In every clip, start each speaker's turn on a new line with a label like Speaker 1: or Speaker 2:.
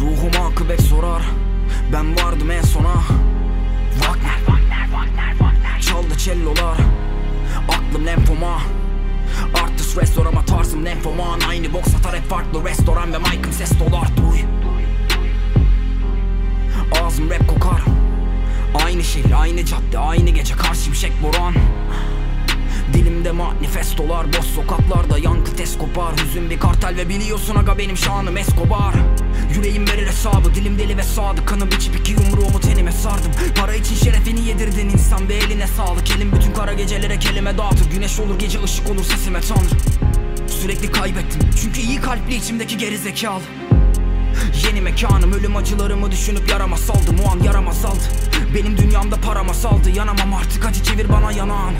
Speaker 1: Ruhuma akıbet sorar. Ben vardım en sona. Wagner, Wagner, Wagner, Wagner. Çaldı cellolar. Aklım lenfoma Artı stres ama tarzım lenfoman Aynı boks atar hep farklı restoran Ve mic'ım ses dolar. Duy Ağzım rap kokar. Aynı şehir aynı cadde aynı gece Karşım şek boran. Dilimde manifestolar Boş sokaklarda yankı tez kopar. Hüzün bir kartel ve biliyorsun aga benim şanım Escobar. Yüreğim verir hesabı Dilim deli ve sadık. Kanım içip iki yumruğumu tenime sardım. Para için şerefini yedirdin insan Ve eline sağlık. Elim bütün kara gecelere kelime dağıtır. Güneş olur gece ışık olur sesime tanrı Sürekli kaybettim Çünkü iyi kalpli içimdeki geri zekalı Yeni mekanım. Ölüm acılarımı düşünüp yarama saldım. O an yaram azaldı Benim dünyamda para masaldı Yanamam artık. Hadi çevir bana yanağın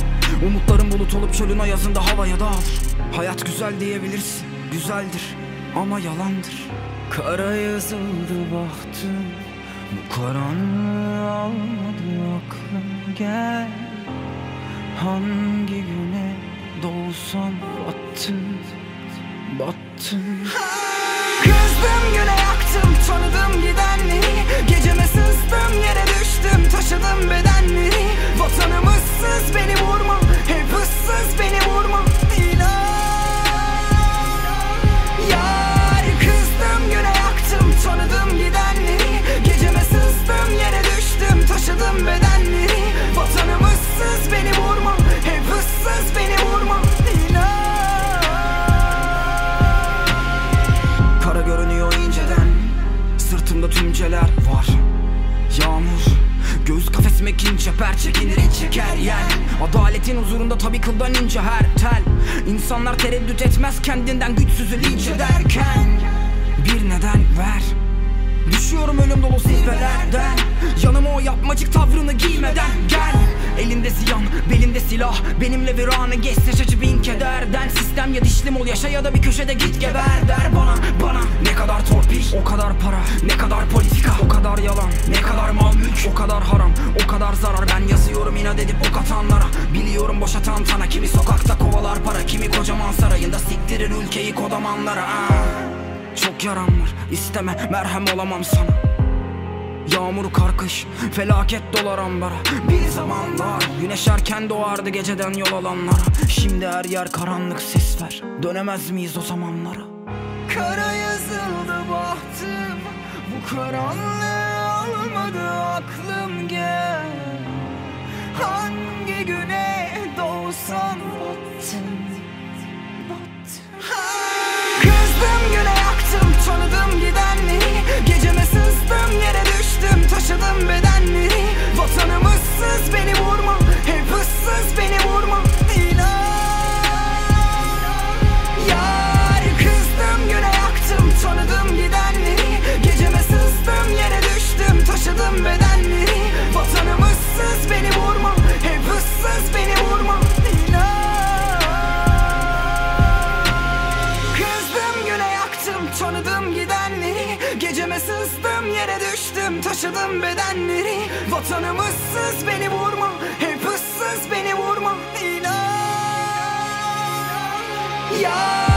Speaker 1: Umutlarım bulut olup çölün ayazında havaya dağılır. Hayat güzel diyebilirsin. Güzeldir ama yalandır. Kara yazıldı bahtım. Bu karanlığı almadı aklım. Gel. Hangi güne doğsam battım. Battım Sırtımda tümceler var. Yağmur Göğüs kafesime kin çeper Çekinir iç çeker yer. Adaletin huzurunda tabi kıldan ince her tel. İnsanlar tereddüt etmez kendinden güçsüzü linç ederken. Bir neden ver. Düşüyorum ölüm dolu zirvelerden. Yanıma o yapmacık tavrını giymeden Gel. Elinde ziyan, belinde silah. Benimle viranı geçse şaşı bin kederden Sistem ya dişlim ol yaşa ya da bir köşede git geber. Der bana, bana Ne kadar torpil, o kadar para Ne kadar politika, o kadar yalan Ne kadar mal mülk, o kadar haram O kadar zarar. Ben yazıyorum inat edip ok atanlara. Biliyorum boşa tantana Kimi sokakta kovalar para Kimi kocaman sarayında. Siktirir ülkeyi kodamanlara. Ah. Çok yaram var isteme merhem olamam sana Yağmur kar kış felaket dolar ambara. Bir zamanlar güneş erken doğardı geceden yol alanlara. Şimdi her yer karanlık ses ver. Dönemez miyiz o zamanlara?
Speaker 2: Kara yazıldı bahtım Bu karanlığı almadı aklım gel. Hangi güne doğsam battım Battım sızdım yere düştüm taşıdım bedenleri. Vatanım ıssız beni vurma. Hep ıssız beni vurma. İnan Ya